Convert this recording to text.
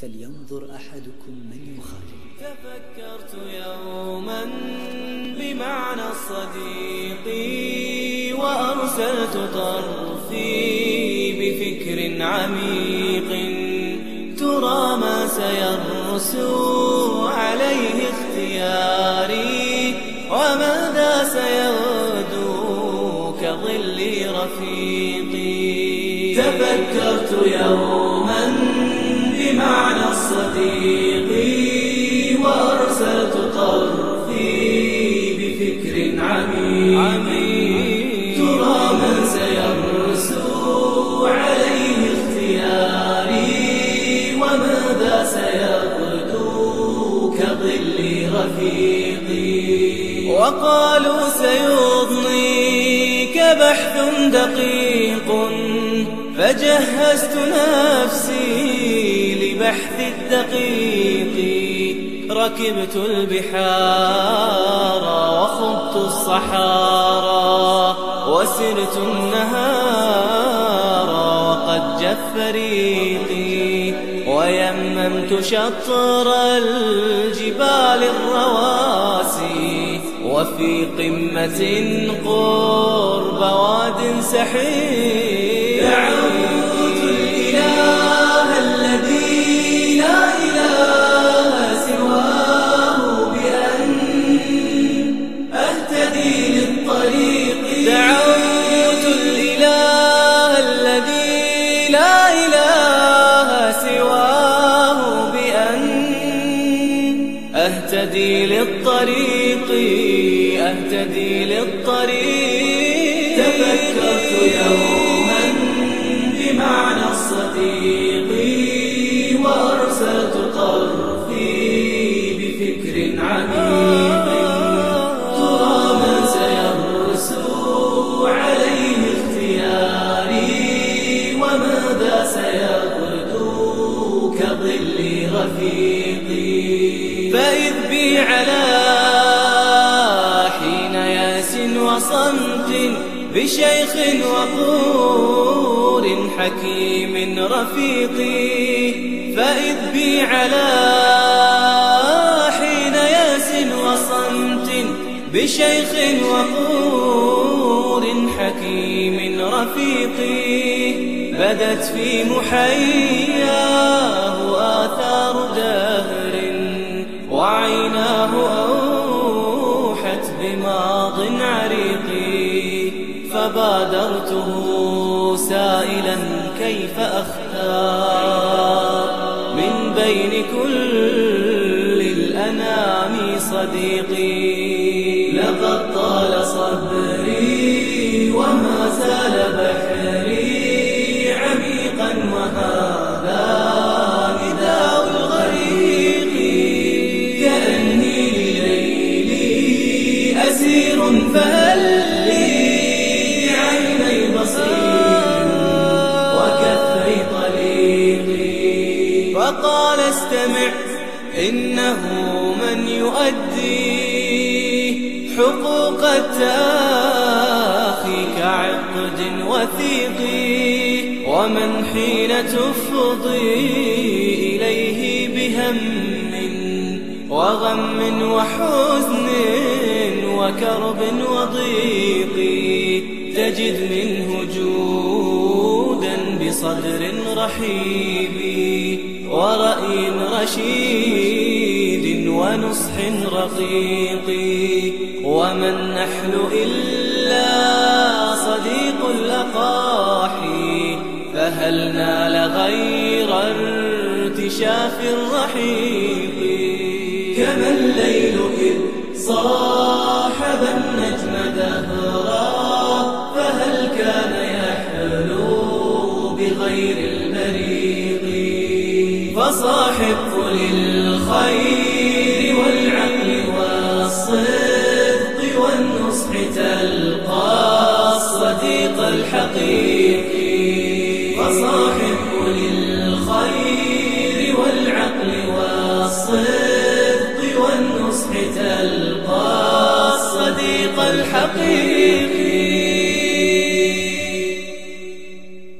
فلينظر أحدكم من يخالف. تفكرت يوما بمعنى الصديق وأرسلت طرفي بفكر عميق. ترى ما سيرسو عليه اختياري وماذا سيغدو كظل رفيقي. تفكرت يوما بمعنى الصديق وأرسلت طرفي بفكر عميق. ترى من سيرسو عليه اختياري وماذا سيغدو كظل رفيقي. وقالوا سيضنيك بحث دقيق. فجهزت نفسي لبحث الدقيق ركبت البحار وخضت الصحارى وسرت النهار وقد جف ريقي ويممت شطر الجبال الرواسي وفي قمة قرب واد سحيق. دعوت الإله الذي لا إله سواه بأن أهتدي للطريق. دعوت الإله الذي لا إله سواه بأن أهتدي للطريق أهتدي للطريق. تفكرت يوما بمعنى الصديق وأرسلت طرفي بفكر عميق. ترى من سيرسو عليه اختياري وماذا سيغدو كظل رفيقي؟ فإذ بي على حين ياس وصمت بشيخ وقور حكيم رفيقي فإذ بي على حين ياس وصمت بشيخ وقور حكيم رفيقي. بدت في محياه آثار دهر وعيناه أوحت بماض عريق فبادرته سائلا كيف أختار؟ من بين كل الأنام صديقي لقد طال صبري وما زال بصير وكفي طليقي فقال استمع إنه من يؤدي حقوق التأخي كعقد وثيق ومن حين تفضي إليه بهم وغم وحزن وكرب وضيق. تجد منه جودا بصدر رحيب ورأي رشيد ونصح رقيق. وما النحل إلا صديق الأقاحي فهل نال غير ارتشاف الرحيق. كما الليل إذ صاحب فصاحب للخير والعقل والصدق والنصح تلقى الصديق الحقيقي فصاحب للخير والعقل والصدق والنصح تلقى الصديق الحقيقي